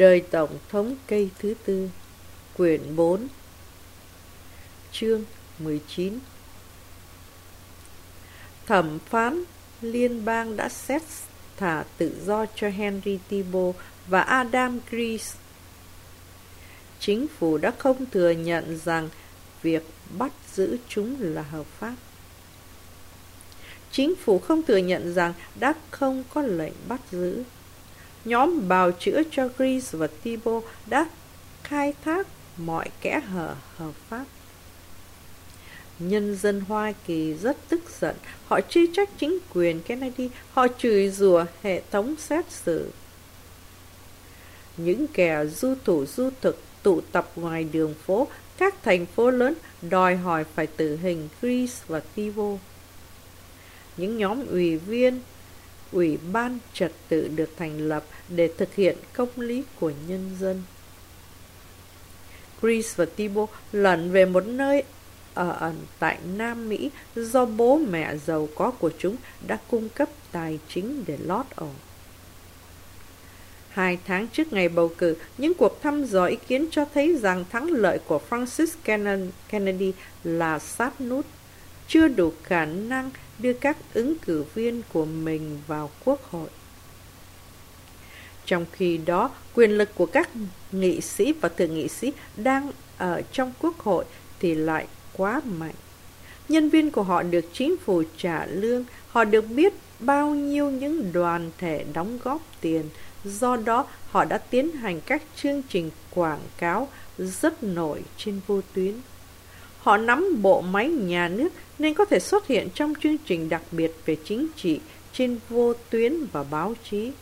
Đời Tổng thống cây thứ tư, Quyển 4 Chương 19 Thẩm phán liên bang đã xét thả tự do cho Henry Thibault và Adam Grease. Chính phủ đã không thừa nhận rằng việc bắt giữ chúng là hợp pháp. Chính phủ không thừa nhận rằng đã không có lệnh bắt giữ nhóm bào chữa cho Greece và Tibo đã khai thác mọi kẽ hở hợp pháp. Nhân dân Hoa Kỳ rất tức giận, họ truy trách chính quyền Kennedy, họ chửi rủa hệ thống xét xử. Những kẻ du thủ du thực tụ tập ngoài đường phố, các thành phố lớn đòi hỏi phải tử hình Chris và Tivo. Những nhóm ủy viên Ủy ban trật tự được thành lập để thực hiện công lý của nhân dân. Chris và Tibo lẩn về một nơi ở ẩn tại Nam Mỹ do bố mẹ giàu có của chúng đã cung cấp tài chính để lót ổ. Hai tháng trước ngày bầu cử, những cuộc thăm dò ý kiến cho thấy rằng thắng lợi của Francis Kennedy là sát nút, chưa đủ khả năng đưa các ứng cử viên của mình vào quốc hội. Trong khi đó, quyền lực của các nghị sĩ và thượng nghị sĩ đang ở trong quốc hội thì lại quá mạnh. Nhân viên của họ được chính phủ trả lương, họ được biết bao nhiêu những đoàn thể đóng góp tiền, do đó họ đã tiến hành các chương trình quảng cáo rất nổi trên vô tuyến. Họ nắm bộ máy nhà nước nên có thể xuất hiện trong chương trình đặc biệt về chính trị trên vô tuyến và báo chí.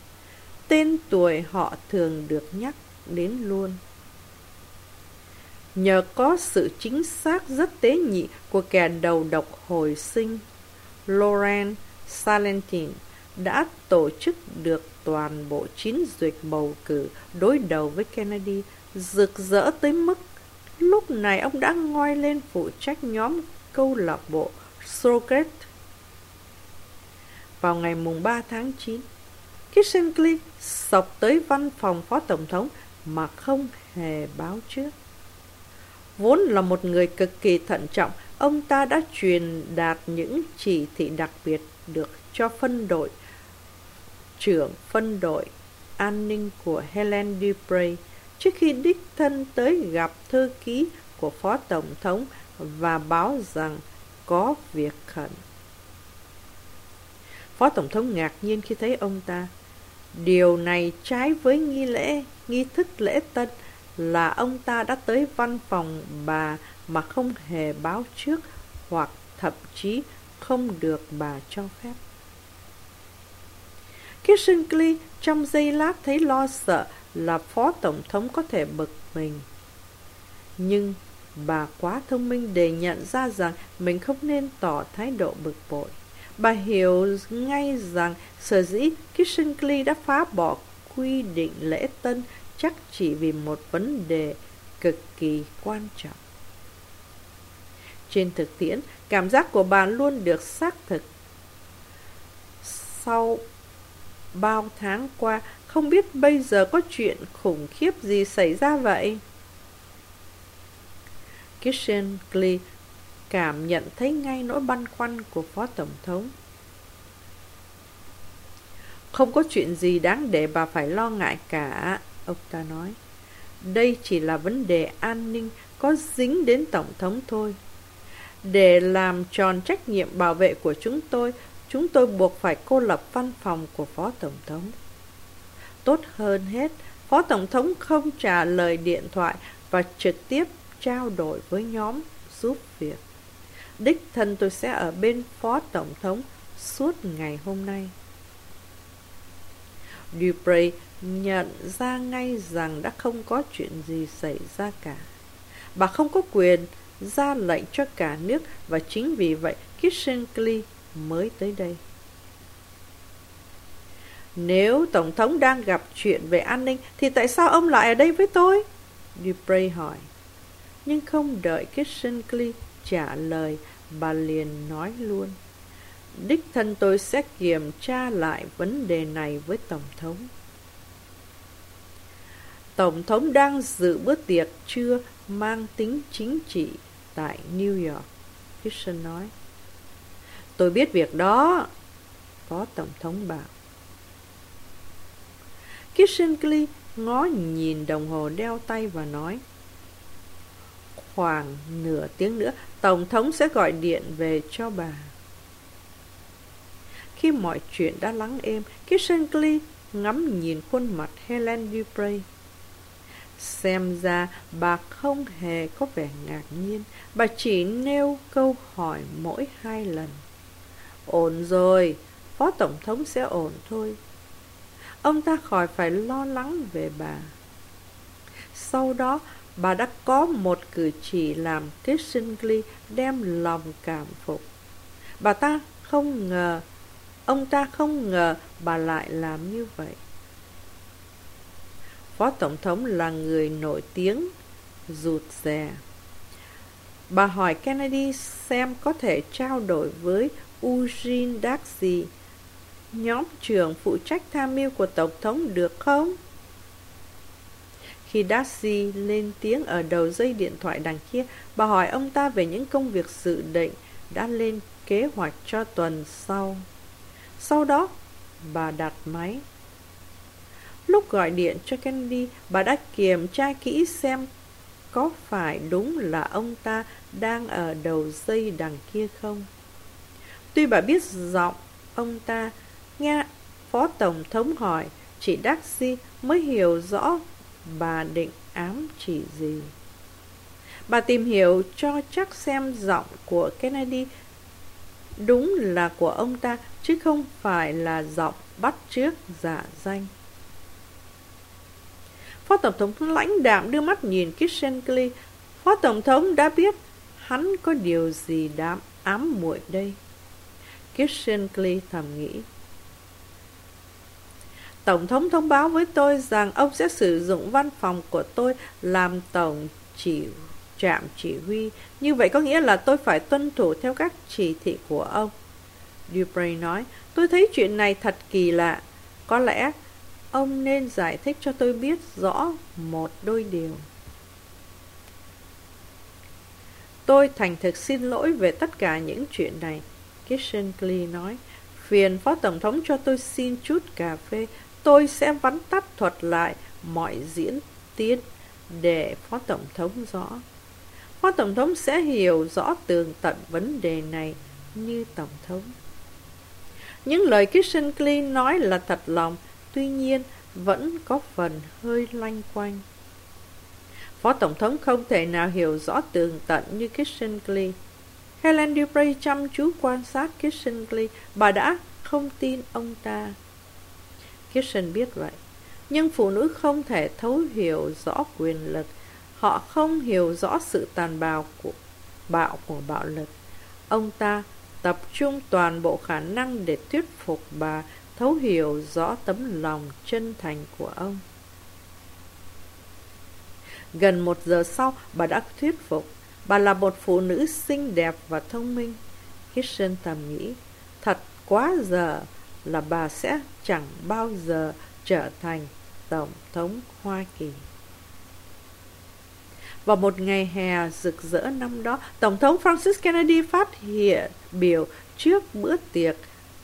Tên tuổi họ thường được nhắc đến luôn. Nhờ có sự chính xác rất tế nhị của kẻ đầu độc hồi sinh, Laurent Salentin đã tổ chức được toàn bộ chiến duyệt bầu cử đối đầu với Kennedy rực rỡ tới mức Lúc này ông đã ngoi lên phụ trách nhóm câu lạc bộ Socrates. Vào ngày mùng 3 tháng 9, Kissinger sọc tới văn phòng phó tổng thống mà không hề báo trước. Vốn là một người cực kỳ thận trọng, ông ta đã truyền đạt những chỉ thị đặc biệt được cho phân đội trưởng phân đội an ninh của Helen Dupre trước khi đích thân tới gặp thư ký của Phó Tổng thống và báo rằng có việc khẩn. Phó Tổng thống ngạc nhiên khi thấy ông ta. Điều này trái với nghi lễ, nghi thức lễ tân là ông ta đã tới văn phòng bà mà không hề báo trước hoặc thậm chí không được bà cho phép. Kissinger trong giây lát thấy lo sợ là phó tổng thống có thể bực mình. Nhưng bà quá thông minh để nhận ra rằng mình không nên tỏ thái độ bực bội. Bà hiểu ngay rằng sở dĩ Kissinger đã phá bỏ quy định lễ tân chắc chỉ vì một vấn đề cực kỳ quan trọng. Trên thực tiễn, cảm giác của bà luôn được xác thực. Sau bao tháng qua, không biết bây giờ có chuyện khủng khiếp gì xảy ra vậy? Kissinger cảm nhận thấy ngay nỗi băn khoăn của Phó Tổng thống. Không có chuyện gì đáng để bà phải lo ngại cả, ông ta nói. Đây chỉ là vấn đề an ninh có dính đến Tổng thống thôi. Để làm tròn trách nhiệm bảo vệ của chúng tôi, chúng tôi buộc phải cô lập văn phòng của Phó Tổng thống. Tốt hơn hết, Phó Tổng thống không trả lời điện thoại và trực tiếp trao đổi với nhóm giúp việc. Đích thân tôi sẽ ở bên Phó Tổng thống suốt ngày hôm nay. Dupre nhận ra ngay rằng đã không có chuyện gì xảy ra cả. Bà không có quyền ra lệnh cho cả nước và chính vì vậy Kissinger mới tới đây. Nếu Tổng thống đang gặp chuyện về an ninh thì tại sao ông lại ở đây với tôi? Dupre hỏi. Nhưng không đợi Kissinger trả lời, bà liền nói luôn. Đích thân tôi sẽ kiểm tra lại vấn đề này với Tổng thống. Tổng thống đang dự bữa tiệc trưa mang tính chính trị tại New York. Kissinger nói. Tôi biết việc đó, Phó Tổng thống bảo. Kishinkli ngó nhìn đồng hồ đeo tay và nói. Khoảng nửa tiếng nữa, Tổng thống sẽ gọi điện về cho bà. Khi mọi chuyện đã lắng êm, Kishinkli ngắm nhìn khuôn mặt Helen Dupre. Xem ra bà không hề có vẻ ngạc nhiên, bà chỉ nêu câu hỏi mỗi hai lần. Ổn rồi, Phó Tổng thống sẽ ổn thôi. Ông ta khỏi phải lo lắng về bà. Sau đó, bà đã có một cử chỉ làm Kissinger đem lòng cảm phục. Bà ta không ngờ, ông ta không ngờ bà lại làm như vậy. Phó Tổng thống là người nổi tiếng, rụt rè. Bà hỏi Kennedy xem có thể trao đổi với Eugene Darcy, nhóm trưởng phụ trách tham mưu của Tổng thống được không? Khi Darcy lên tiếng ở đầu dây điện thoại đằng kia, bà hỏi ông ta về những công việc dự định đã lên kế hoạch cho tuần sau. Sau đó, bà đặt máy. Lúc gọi điện cho Candy, bà đã kiểm tra kỹ xem có phải đúng là ông ta đang ở đầu dây đằng kia không. Tuy bà biết giọng ông ta, nghe Phó Tổng thống hỏi, chị Darcy mới hiểu rõ bà định ám chỉ gì. Bà tìm hiểu cho chắc xem giọng của Kennedy đúng là của ông ta, chứ không phải là giọng bắt trước giả danh. Phó Tổng thống lãnh đạm đưa mắt nhìn Kissinger. Phó Tổng thống đã biết hắn có điều gì đám ám muội đây. Kissinger thầm nghĩ. Tổng thống thông báo với tôi rằng ông sẽ sử dụng văn phòng của tôi làm tổng chỉ trạm chỉ huy. Như vậy có nghĩa là tôi phải tuân thủ theo các chỉ thị của ông. Dupre nói, tôi thấy chuyện này thật kỳ lạ. Có lẽ ông nên giải thích cho tôi biết rõ một đôi điều. Tôi thành thực xin lỗi về tất cả những chuyện này. Kissinger nói, phiền Phó Tổng thống cho tôi xin chút cà phê. Tôi sẽ vắn tắt thuật lại mọi diễn tiến để Phó Tổng thống rõ. Phó Tổng thống sẽ hiểu rõ tường tận vấn đề này như Tổng thống. Những lời Kissinger nói là thật lòng, tuy nhiên vẫn có phần hơi loanh quanh. Phó Tổng thống không thể nào hiểu rõ tường tận như Kissinger. Helen Dupre chăm chú quan sát Kissinger, bà đã không tin ông ta. Kirsten biết vậy, nhưng phụ nữ không thể thấu hiểu rõ quyền lực. Họ không hiểu rõ sự tàn bạo của bạo của bạo lực. Ông ta tập trung toàn bộ khả năng để thuyết phục bà thấu hiểu rõ tấm lòng chân thành của ông. Gần một giờ sau, bà đã thuyết phục. Bà là một phụ nữ xinh đẹp và thông minh. Kitchen thầm nghĩ, thật quá giờ là bà sẽ chẳng bao giờ trở thành Tổng thống Hoa Kỳ. Vào một ngày hè rực rỡ năm đó, Tổng thống Francis Kennedy phát hiện biểu trước bữa tiệc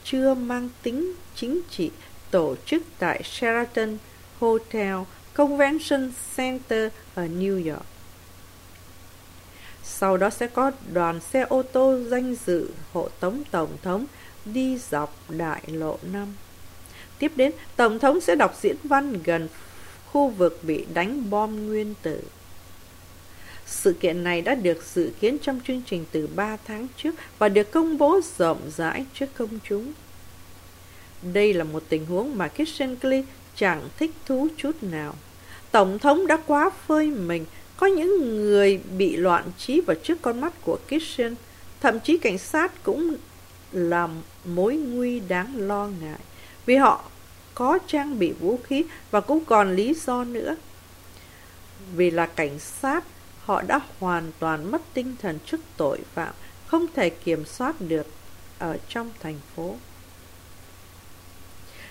chưa mang tính chính trị tổ chức tại Sheraton Hotel Convention Center ở New York. Sau đó sẽ có đoàn xe ô tô danh dự hộ tống Tổng thống đi dọc đại lộ 5. Tiếp đến, Tổng thống sẽ đọc diễn văn gần khu vực bị đánh bom nguyên tử. Sự kiện này đã được dự kiến trong chương trình từ 3 tháng trước và được công bố rộng rãi trước công chúng. Đây là một tình huống mà Kissinger chẳng thích thú chút nào. Tổng thống đã quá phơi mình, có những người bị loạn trí vào trước con mắt của Kissinger, thậm chí cảnh sát cũng làm mối nguy đáng lo ngại, vì họ có trang bị vũ khí và cũng còn lý do nữa. Vì là cảnh sát, họ đã hoàn toàn mất tinh thần trước tội phạm, không thể kiểm soát được ở trong thành phố.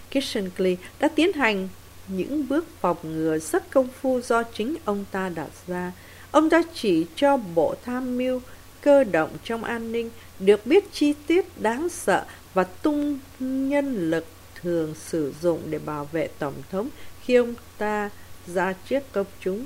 Kissinger đã tiến hành những bước phòng ngừa rất công phu do chính ông ta đặt ra. Ông ta chỉ cho bộ tham mưu cơ động trong an ninh, được biết chi tiết đáng sợ và tung nhân lực thường sử dụng để bảo vệ Tổng thống khi ông ta ra trước công chúng.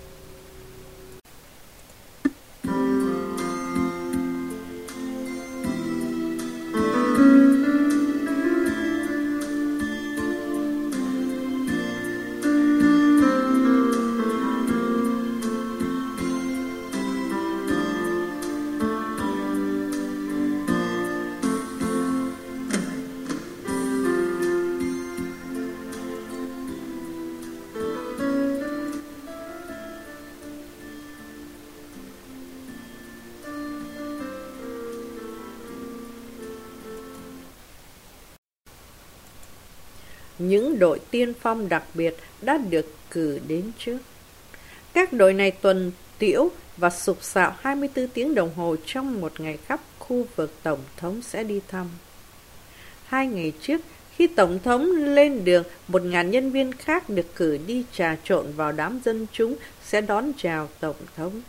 Tiên phong đặc biệt đã được cử đến trước. Các đội này tuần tiễu và sục sạo 24 tiếng đồng hồ trong một ngày khắp khu vực Tổng thống sẽ đi thăm. Hai ngày trước, khi Tổng thống lên đường, một ngàn nhân viên khác được cử đi trà trộn vào đám dân chúng sẽ đón chào Tổng thống.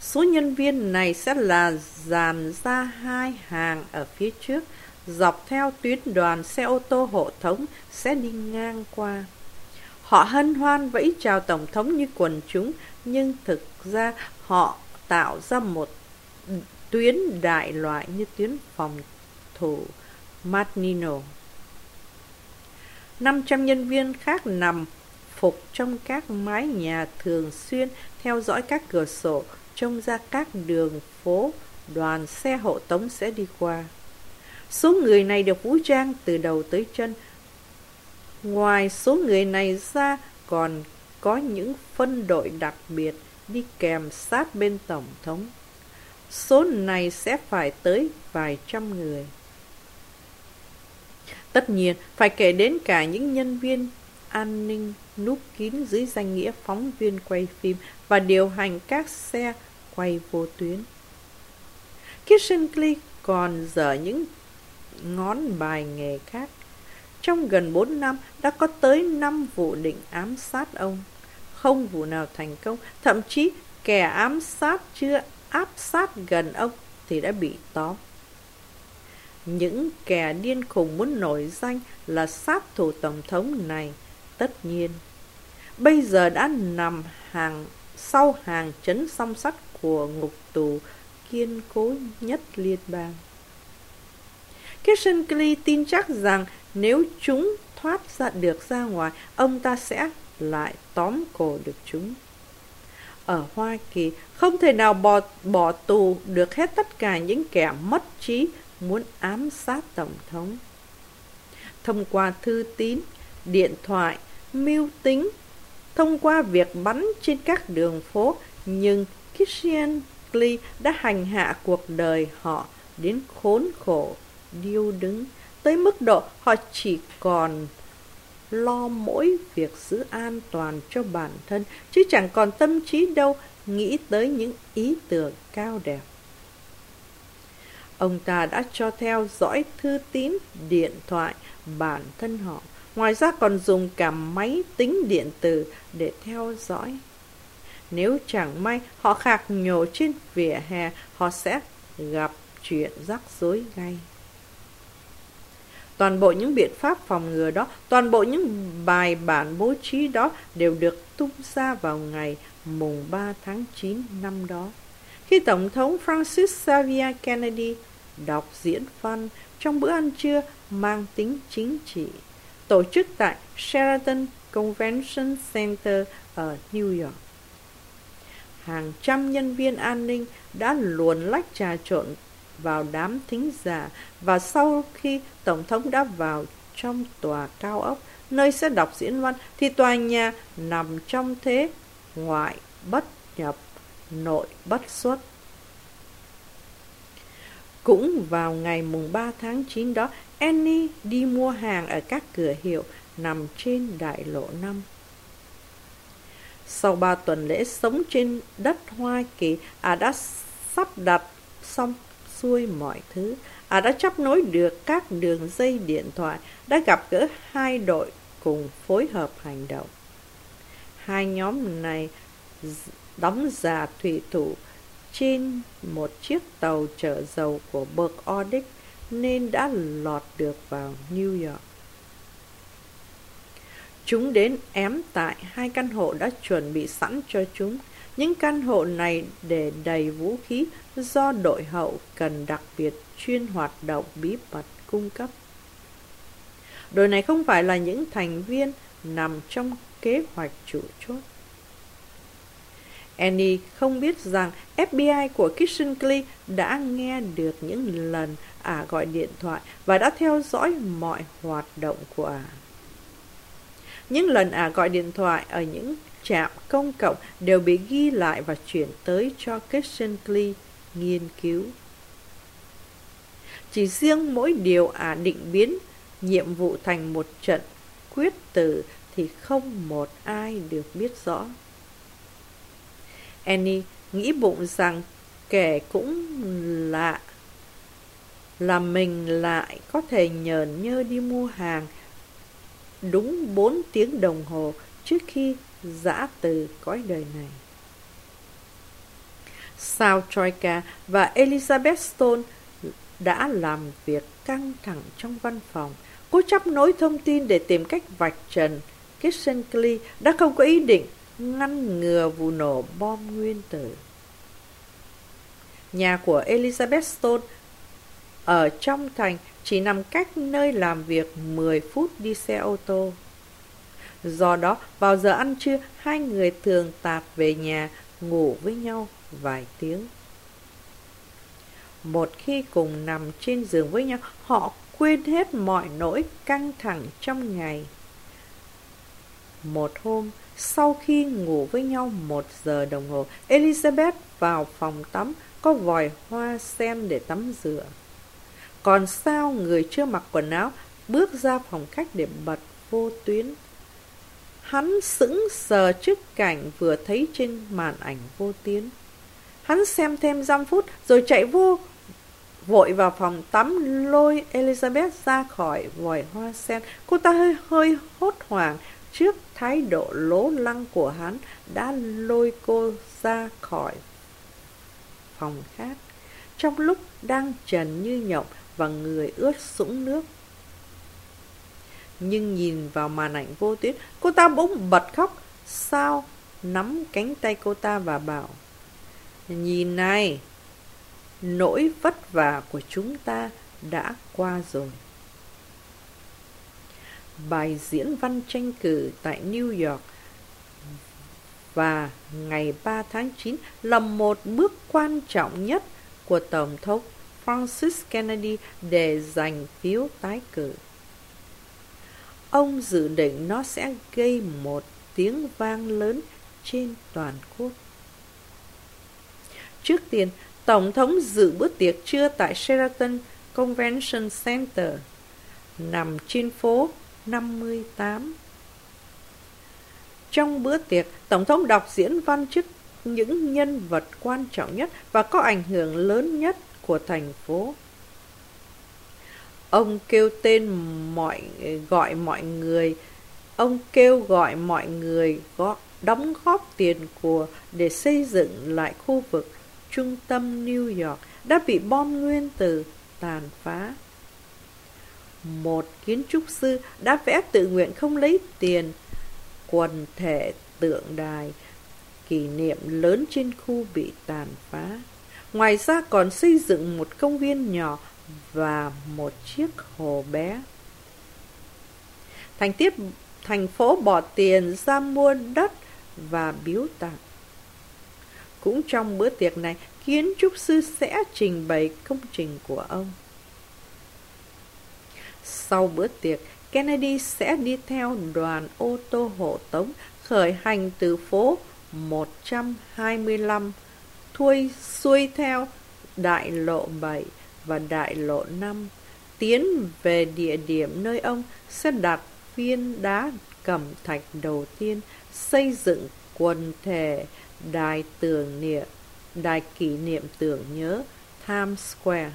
Số nhân viên này sẽ là dàn ra hai hàng ở phía trước, dọc theo tuyến đoàn xe ô tô hộ thống sẽ đi ngang qua. Họ hân hoan vẫy chào Tổng thống như quần chúng, nhưng thực ra họ tạo ra một tuyến đại loại như tuyến phòng thủ Martino. 500 nhân viên khác nằm phục trong các mái nhà thường xuyên theo dõi các cửa sổ trông ra các đường phố đoàn xe hộ tống sẽ đi qua. Số người này được vũ trang từ đầu tới chân. Ngoài số người này ra còn có những phân đội đặc biệt đi kèm sát bên Tổng thống. Số này sẽ phải tới vài trăm người. Tất nhiên, phải kể đến cả những nhân viên an ninh núp kín dưới danh nghĩa phóng viên quay phim và điều hành các xe quay vô tuyến. Kissinger còn dở những ngón bài nghề khác. Trong gần 4 năm đã có tới 5 vụ định ám sát ông. Không vụ nào thành công, thậm chí kẻ ám sát chưa áp sát gần ông thì đã bị tóm. Những kẻ điên khùng muốn nổi danh là sát thủ tổng thống này, tất nhiên. Bây giờ đã nằm hàng sau hàng chấn song sắt của ngục tù kiên cố nhất liên bang. Kissinger tin chắc rằng nếu chúng thoát ra được ra ngoài, ông ta sẽ lại tóm cổ được chúng. Ở Hoa Kỳ, không thể nào bỏ, bỏ tù được hết tất cả những kẻ mất trí muốn ám sát Tổng thống. Thông qua thư tín, điện thoại, mưu tính, thông qua việc bắn trên các đường phố, nhưng Kissinger đã hành hạ cuộc đời họ đến khốn khổ điêu đứng. Tới mức độ họ chỉ còn lo mỗi việc giữ an toàn cho bản thân, chứ chẳng còn tâm trí đâu nghĩ tới những ý tưởng cao đẹp. Ông ta đã cho theo dõi thư tín, điện thoại bản thân họ. Ngoài ra còn dùng cả máy tính điện tử để theo dõi. Nếu chẳng may họ khạc nhổ trên vỉa hè, họ sẽ gặp chuyện rắc rối ngay. Toàn bộ những biện pháp phòng ngừa đó, toàn bộ những bài bản bố trí đó đều được tung ra vào ngày mùng 3 tháng 9 năm đó. khi Tổng thống Francis Xavier Kennedy đọc diễn văn trong bữa ăn trưa mang tính chính trị, tổ chức tại Sheraton Convention Center ở New York. Hàng trăm nhân viên an ninh đã luồn lách trà trộn vào đám thính giả và sau khi Tổng thống đã vào trong tòa cao ốc nơi sẽ đọc diễn văn thì tòa nhà nằm trong thế ngoại bất nhập, nội bất xuất. Cũng vào ngày mùng 3 tháng 9 đó, Annie đi mua hàng ở các cửa hiệu nằm trên đại lộ 5. Sau ba tuần lễ sống trên đất Hoa Kỳ, à đã sắp đặt xong xuôi mọi thứ. À đã chấp nối được các đường dây điện thoại, đã gặp gỡ hai đội cùng phối hợp hành động. Hai nhóm này đóng giả thủy thủ trên một chiếc tàu chở dầu của bậc Ordic nên đã lọt được vào New York. Chúng đến ém tại hai căn hộ đã chuẩn bị sẵn cho chúng. Những căn hộ này để đầy vũ khí do đội hậu cần đặc biệt chuyên hoạt động bí mật cung cấp. Đội này không phải là những thành viên nằm trong kế hoạch chủ chốt. Annie không biết rằng FBI của Kissinger đã nghe được những lần ả à gọi điện thoại và đã theo dõi mọi hoạt động của ả. À. Những lần ả à gọi điện thoại ở những trạm công cộng đều bị ghi lại và chuyển tới cho Kissinger nghiên cứu. Chỉ riêng mỗi điều ả định biến nhiệm vụ thành một trận quyết tử thì không một ai được biết rõ. Annie nghĩ bụng rằng kẻ cũng lạ, là mình lại có thể nhờn nhơ đi mua hàng đúng bốn tiếng đồng hồ trước khi dã từ cõi đời này. Sao Troika và Elizabeth Stone đã làm việc căng thẳng trong văn phòng Cô chấp nối thông tin để tìm cách vạch trần Kissinger đã không có ý định ngăn ngừa vụ nổ bom nguyên tử. Nhà của Elizabeth Stone ở trong thành chỉ nằm cách nơi làm việc 10 phút đi xe ô tô. Do đó, vào giờ ăn trưa, hai người thường tạt về nhà ngủ với nhau vài tiếng. Một khi cùng nằm trên giường với nhau, họ quên hết mọi nỗi căng thẳng trong ngày. Một hôm, sau khi ngủ với nhau một giờ đồng hồ, Elizabeth vào phòng tắm có vòi hoa sen để tắm rửa. Còn sao người chưa mặc quần áo bước ra phòng khách để bật vô tuyến. Hắn sững sờ trước cảnh vừa thấy trên màn ảnh vô tuyến. Hắn xem thêm dăm phút rồi chạy vô, vội vào phòng tắm lôi Elizabeth ra khỏi vòi hoa sen. Cô ta hơi hơi hốt hoảng trước thái độ lố lăng của hắn đã lôi cô ra khỏi phòng khác. Trong lúc đang trần như nhộng và người ướt sũng nước. Nhưng nhìn vào màn ảnh vô tuyến, cô ta bỗng bật khóc. Sao? Nắm cánh tay cô ta và bảo Nhìn này, nỗi vất vả của chúng ta đã qua rồi. Bài diễn văn tranh cử tại New York và ngày 3 tháng 9 là một bước quan trọng nhất của Tổng thống Francis Kennedy để giành phiếu tái cử. Ông dự định nó sẽ gây một tiếng vang lớn trên toàn quốc. Trước tiên, Tổng thống dự bữa tiệc trưa tại Sheraton Convention Center, nằm trên phố 58. Trong bữa tiệc, Tổng thống đọc diễn văn trước những nhân vật quan trọng nhất và có ảnh hưởng lớn nhất của thành phố. Ông kêu tên mọi gọi mọi người, ông kêu gọi mọi người góp, đóng góp tiền của để xây dựng lại khu vực trung tâm New York đã bị bom nguyên tử tàn phá. Một kiến trúc sư đã vẽ tự nguyện không lấy tiền quần thể tượng đài kỷ niệm lớn trên khu bị tàn phá. Ngoài ra còn xây dựng một công viên nhỏ và một chiếc hồ bé. Thành tiếp thành phố bỏ tiền ra mua đất và biếu tặng. Cũng trong bữa tiệc này, kiến trúc sư sẽ trình bày công trình của ông. Sau bữa tiệc, Kennedy sẽ đi theo đoàn ô tô hộ tống khởi hành từ phố 125 thuôi xuôi theo đại lộ 7 và đại lộ 5 tiến về địa điểm nơi ông sẽ đặt viên đá cẩm thạch đầu tiên xây dựng quần thể đài tưởng niệm đài kỷ niệm tưởng nhớ Times Square.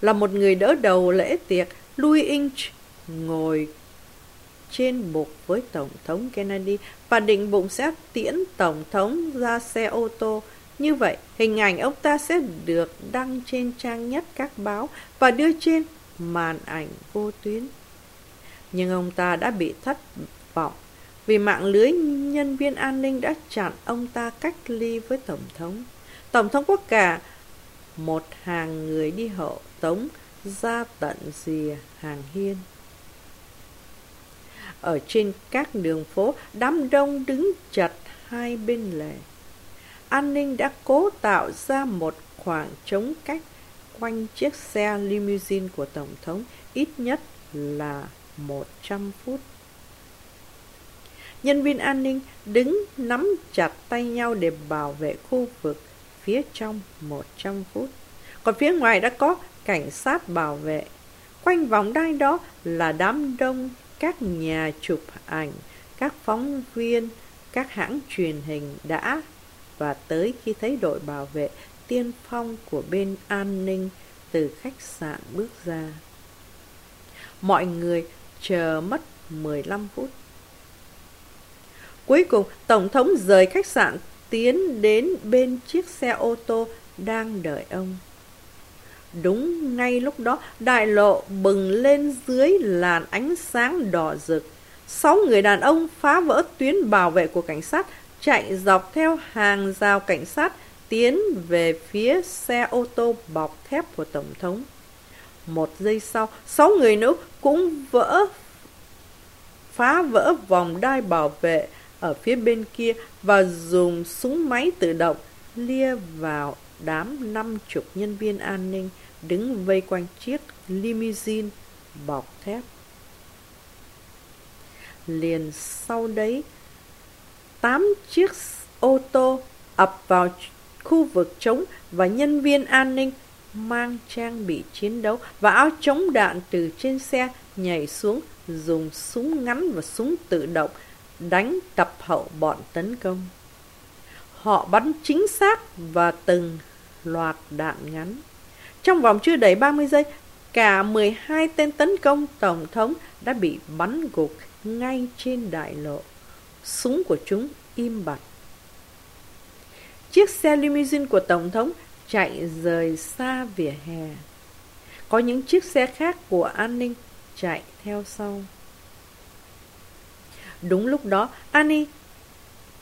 Là một người đỡ đầu lễ tiệc, Louis Inch ngồi trên bục với Tổng thống Kennedy và định bụng sẽ tiễn Tổng thống ra xe ô tô. Như vậy, hình ảnh ông ta sẽ được đăng trên trang nhất các báo và đưa trên màn ảnh vô tuyến. Nhưng ông ta đã bị thất vọng vì mạng lưới nhân viên an ninh đã chặn ông ta cách ly với Tổng thống. Tổng thống có cả một hàng người đi hộ tống ra tận rìa hàng hiên. Ở trên các đường phố, đám đông đứng chặt hai bên lề. An ninh đã cố tạo ra một khoảng trống cách quanh chiếc xe limousine của Tổng thống ít nhất là 100 phút. Nhân viên an ninh đứng nắm chặt tay nhau để bảo vệ khu vực phía trong 100 phút. Còn phía ngoài đã có cảnh sát bảo vệ. Quanh vòng đai đó là đám đông các nhà chụp ảnh, các phóng viên, các hãng truyền hình đã và tới khi thấy đội bảo vệ tiên phong của bên an ninh từ khách sạn bước ra. Mọi người chờ mất 15 phút. Cuối cùng, Tổng thống rời khách sạn tiến đến bên chiếc xe ô tô đang đợi ông. Đúng ngay lúc đó, đại lộ bừng lên dưới làn ánh sáng đỏ rực. Sáu người đàn ông phá vỡ tuyến bảo vệ của cảnh sát, chạy dọc theo hàng rào cảnh sát, tiến về phía xe ô tô bọc thép của Tổng thống. Một giây sau, sáu người nữ cũng vỡ phá vỡ vòng đai bảo vệ ở phía bên kia và dùng súng máy tự động lia vào đám năm chục nhân viên an ninh đứng vây quanh chiếc limousine bọc thép. Liền sau đấy, tám chiếc ô tô ập vào khu vực trống và nhân viên an ninh mang trang bị chiến đấu và áo chống đạn từ trên xe nhảy xuống dùng súng ngắn và súng tự động đánh tập hậu bọn tấn công. Họ bắn chính xác và từng loạt đạn ngắn. Trong vòng chưa đầy 30 giây, cả 12 tên tấn công Tổng thống đã bị bắn gục ngay trên đại lộ. Súng của chúng im bặt. Chiếc xe limousine của Tổng thống chạy rời xa vỉa hè. Có những chiếc xe khác của an ninh chạy theo sau. Đúng lúc đó, Annie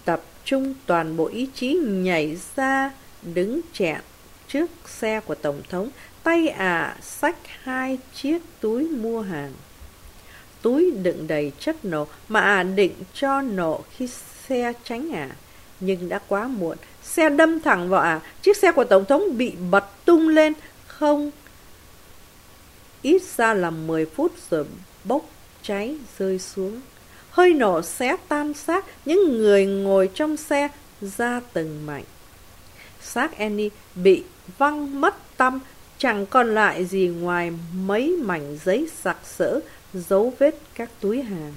tập trung toàn bộ ý chí nhảy ra đứng chẹn trước xe của Tổng thống, tay ả à, xách hai chiếc túi mua hàng. Túi đựng đầy chất nổ mà ả à định cho nổ khi xe tránh ả. À. Nhưng đã quá muộn, xe đâm thẳng vào ả, chiếc xe của Tổng thống bị bật tung lên, không ít ra là 10 phút rồi bốc cháy rơi xuống. Hơi nổ xé tan xác những người ngồi trong xe ra từng mảnh. Xác Annie bị văng mất tâm, chẳng còn lại gì ngoài mấy mảnh giấy sặc sỡ, dấu vết các túi hàng.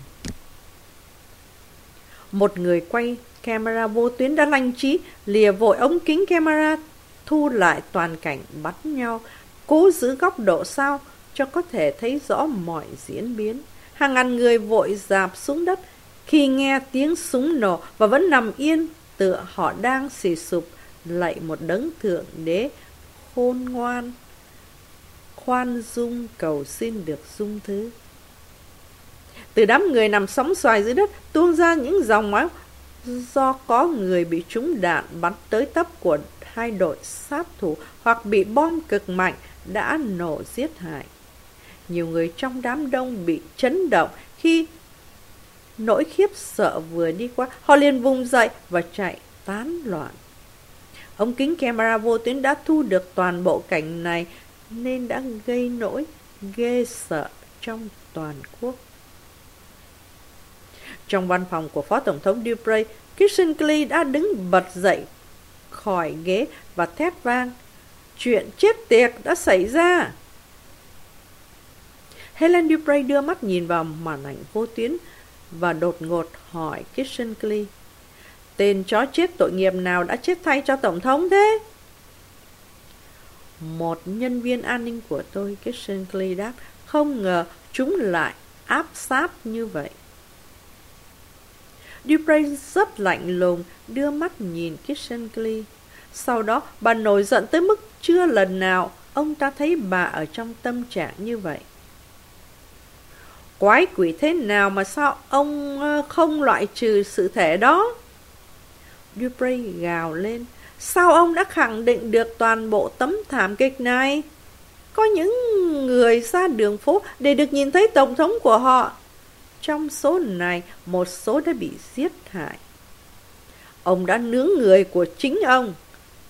Một người quay camera vô tuyến đã lanh trí, lìa vội ống kính camera, thu lại toàn cảnh bắt nhau, cố giữ góc độ sao cho có thể thấy rõ mọi diễn biến. Hàng ngàn người vội dạp xuống đất khi nghe tiếng súng nổ và vẫn nằm yên tựa họ đang xì sụp lạy một đấng thượng đế khôn ngoan khoan dung cầu xin được dung thứ từ đám người nằm sóng xoài dưới đất tuôn ra những dòng máu do có người bị trúng đạn bắn tới tấp của hai đội sát thủ hoặc bị bom cực mạnh đã nổ giết hại. Nhiều người trong đám đông bị chấn động khi nỗi khiếp sợ vừa đi qua, họ liền vùng dậy và chạy tán loạn. Ống kính camera vô tuyến đã thu được toàn bộ cảnh này nên đã gây nỗi ghê sợ trong toàn quốc. Trong văn phòng của Phó Tổng thống Dupre, Kissinger đã đứng bật dậy khỏi ghế và thét vang. Chuyện chết tiệt đã xảy ra. Helen Dupre đưa mắt nhìn vào màn ảnh vô tuyến và đột ngột hỏi Kissinger. Tên chó chết tội nghiệp nào đã chết thay cho Tổng thống thế? Một nhân viên an ninh của tôi, Kissinger đáp, không ngờ chúng lại áp sát như vậy. Dupre rất lạnh lùng, đưa mắt nhìn Kissinger. Sau đó, bà nổi giận tới mức chưa lần nào ông ta thấy bà ở trong tâm trạng như vậy. Quái quỷ thế nào mà sao ông ờ, không loại trừ sự thể đó? Dupre gào lên. Sao ông đã khẳng định được toàn bộ tấm thảm kịch này? Có những người ra đường phố để được nhìn thấy tổng thống của họ. Trong số này, một số đã bị giết hại. Ông đã nướng người của chính ông.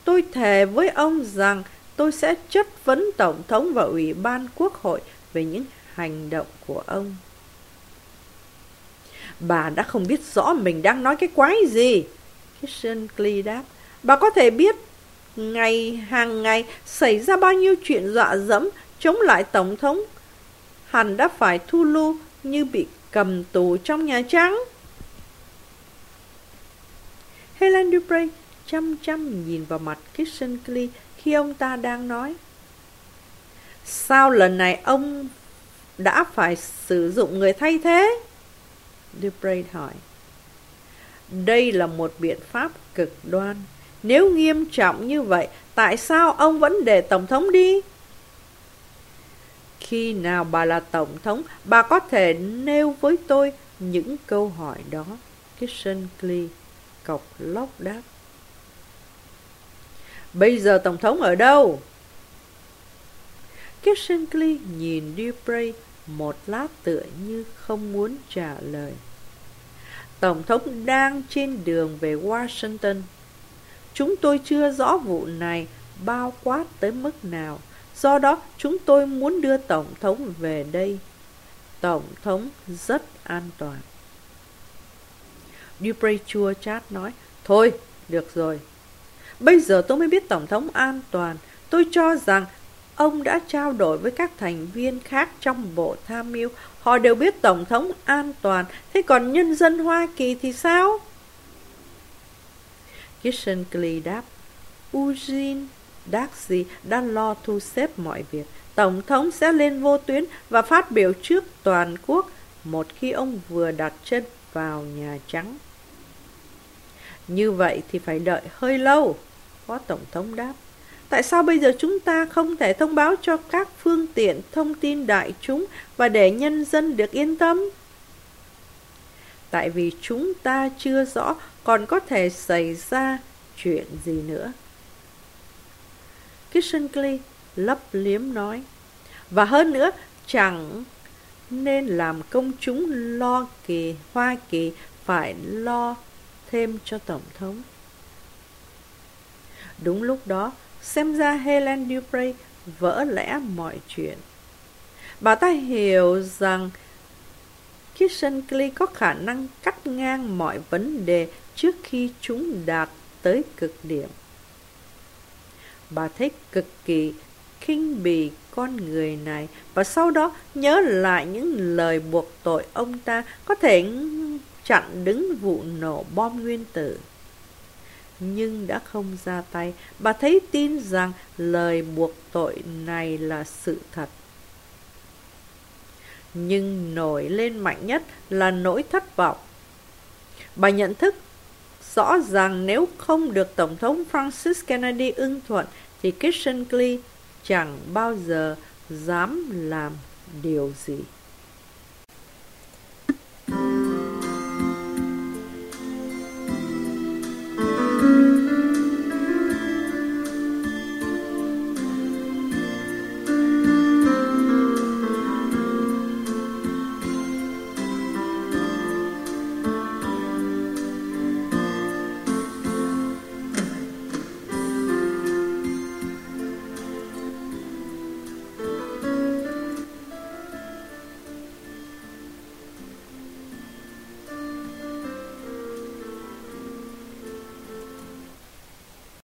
Tôi thề với ông rằng tôi sẽ chất vấn Tổng thống và Ủy ban Quốc hội về những hành động của ông. Bà đã không biết rõ mình đang nói cái quái gì. Kissinger đáp. Bà có thể biết ngày hàng ngày xảy ra bao nhiêu chuyện dọa dẫm chống lại Tổng thống. Hẳn đã phải thu lưu như bị cầm tù trong Nhà Trắng. Helen Dupre chăm chăm nhìn vào mặt Kissinger khi ông ta đang nói. Sao lần này ông đã phải sử dụng người thay thế? Dupre hỏi. Đây là một biện pháp cực đoan. Nếu nghiêm trọng như vậy, tại sao ông vẫn để Tổng thống đi? Khi nào bà là Tổng thống, bà có thể nêu với tôi những câu hỏi đó. Kissinger cọc lóc đáp. Bây giờ Tổng thống ở đâu? Kissinger nhìn Dupre một lát tựa như không muốn trả lời. Tổng thống đang trên đường về Washington. Chúng tôi chưa rõ vụ này bao quát tới mức nào. Do đó, chúng tôi muốn đưa Tổng thống về đây. Tổng thống rất an toàn. Dupre chua chát nói, Thôi, được rồi. Bây giờ tôi mới biết Tổng thống an toàn. Tôi cho rằng ông đã trao đổi với các thành viên khác trong bộ tham mưu. Họ đều biết Tổng thống an toàn. Thế còn nhân dân Hoa Kỳ thì sao? Kissinger đáp, Eugene Daxi đã lo thu xếp mọi việc. Tổng thống sẽ lên vô tuyến và phát biểu trước toàn quốc một khi ông vừa đặt chân vào Nhà Trắng. Như vậy thì phải đợi hơi lâu, Phó Tổng thống đáp. Tại sao bây giờ chúng ta không thể thông báo cho các phương tiện thông tin đại chúng và để nhân dân được yên tâm? Tại vì chúng ta chưa rõ còn có thể xảy ra chuyện gì nữa. Kissinger lấp liếm nói. Và hơn nữa, chẳng nên làm công chúng lo kỳ Hoa Kỳ phải lo thêm cho Tổng thống. Đúng lúc đó, xem ra Helen Dupre vỡ lẽ mọi chuyện. Bà ta hiểu rằng Kissinger có khả năng cắt ngang mọi vấn đề trước khi chúng đạt tới cực điểm. Bà thấy cực kỳ khinh bì con người này và sau đó nhớ lại những lời buộc tội ông ta có thể chặn đứng vụ nổ bom nguyên tử. Nhưng đã không ra tay, bà thấy tin rằng lời buộc tội này là sự thật. Nhưng nổi lên mạnh nhất là nỗi thất vọng. Bà nhận thức rõ ràng nếu không được Tổng thống Francis Kennedy ưng thuận thì Kissinger chẳng bao giờ dám làm điều gì.